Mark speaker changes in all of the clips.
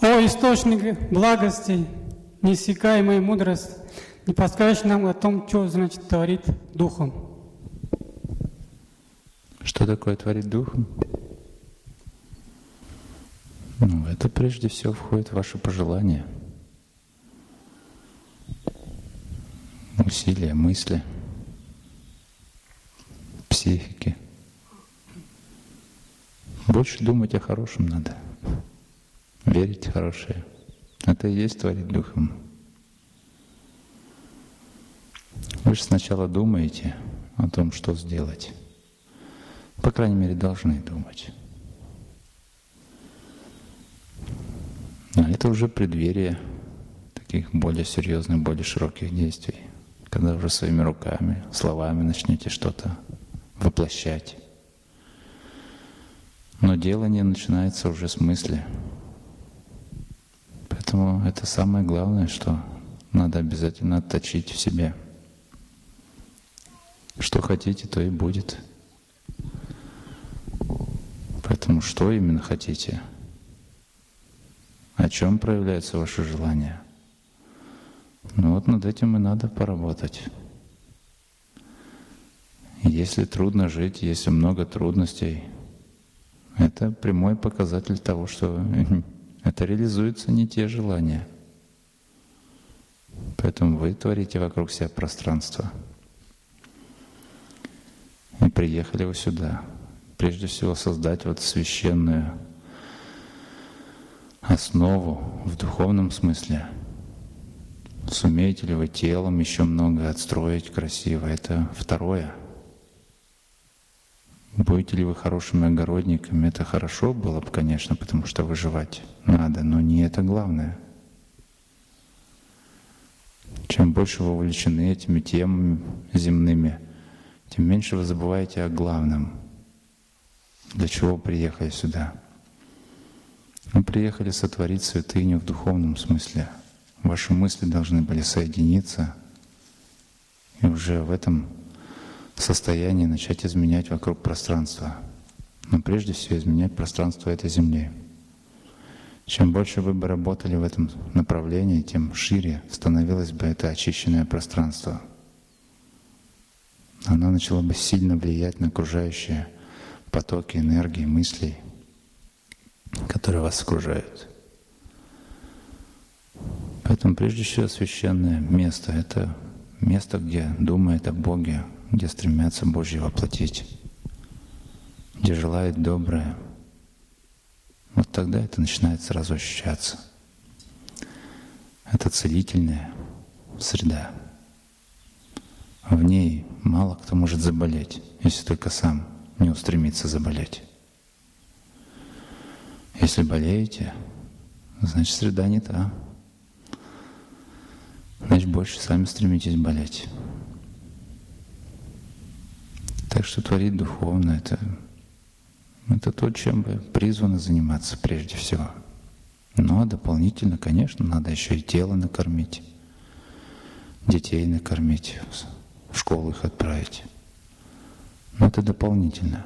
Speaker 1: О, источник благости, неиссякаемая мудрость, не подскажешь нам о том, что значит творит Духом?
Speaker 2: Что такое творит Духом? Ну, это прежде всего входит в ваши пожелания, усилия, мысли, психики. Больше думать о хорошем надо верить хорошее. Это и есть творить Духом. Вы же сначала думаете о том, что сделать. По крайней мере, должны думать. А это уже преддверие таких более серьезных, более широких действий, когда уже своими руками, словами начнете что-то воплощать. Но делание начинается уже с мысли – Поэтому это самое главное, что надо обязательно отточить в себе. Что хотите, то и будет. Поэтому что именно хотите? О чем проявляется ваше желание? Ну вот над этим и надо поработать. Если трудно жить, если много трудностей, это прямой показатель того, что это реализуются не те желания. Поэтому вы творите вокруг себя пространство. И приехали вы сюда. Прежде всего создать вот священную основу в духовном смысле. Сумеете ли вы телом еще много отстроить красиво? Это второе. Будете ли вы хорошими огородниками? Это хорошо было бы, конечно, потому что выживать надо, но не это главное. Чем больше вы увлечены этими темами земными, тем меньше вы забываете о главном. Для чего приехали сюда? Мы приехали сотворить святыню в духовном смысле. Ваши мысли должны были соединиться, и уже в этом состоянии начать изменять вокруг пространства. Но прежде всего изменять пространство этой Земли. Чем больше вы бы работали в этом направлении, тем шире становилось бы это очищенное пространство. Оно начало бы сильно влиять на окружающие потоки энергии, мыслей, которые вас окружают. Поэтому прежде всего священное место — это место, где думает о Боге, где стремятся Божье воплотить, где желает доброе, вот тогда это начинает сразу ощущаться. Это целительная среда. В ней мало кто может заболеть, если только сам не устремится заболеть. Если болеете, значит среда не та. Значит, больше сами стремитесь болеть. Так что творить духовно — это, это то, чем вы призваны заниматься прежде всего. Но дополнительно, конечно, надо еще и тело накормить, детей накормить, в школу их отправить. Но это дополнительно.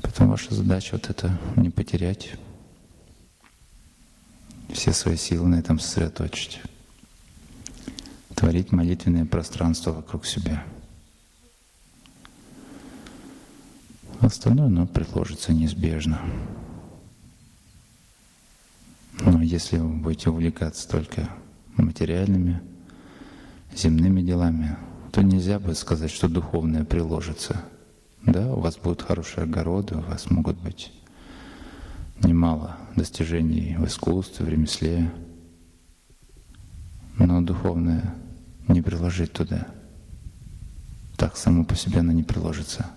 Speaker 2: Поэтому ваша задача вот это не потерять, все свои силы на этом сосредоточить творить молитвенное пространство вокруг себя. Остальное, оно предложится неизбежно. Но если вы будете увлекаться только материальными, земными делами, то нельзя будет сказать, что духовное приложится. Да, у вас будут хорошие огороды, у вас могут быть немало достижений в искусстве, в ремесле, но духовное не приложить туда. Так само по себе она не приложится.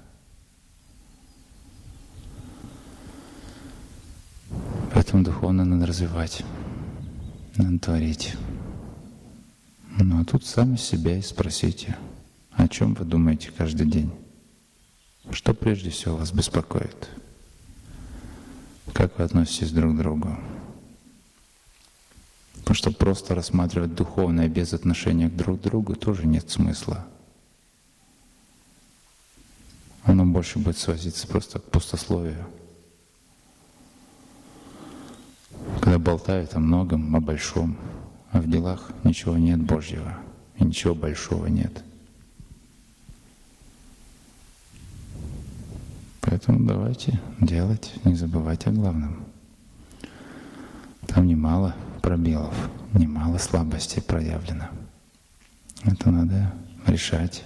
Speaker 2: Поэтому духовно надо развивать, надо творить. Ну а тут сами себя и спросите, о чем вы думаете каждый день? Что прежде всего вас беспокоит? Как вы относитесь друг к другу? Потому что просто рассматривать духовное без отношения к друг другу тоже нет смысла. Оно больше будет сводиться просто к пустословию. Иногда болтают о многом, о большом, а в делах ничего нет Божьего, и ничего большого нет. Поэтому давайте делать, не забывать о главном. Там немало пробелов, немало слабостей проявлено. Это надо решать.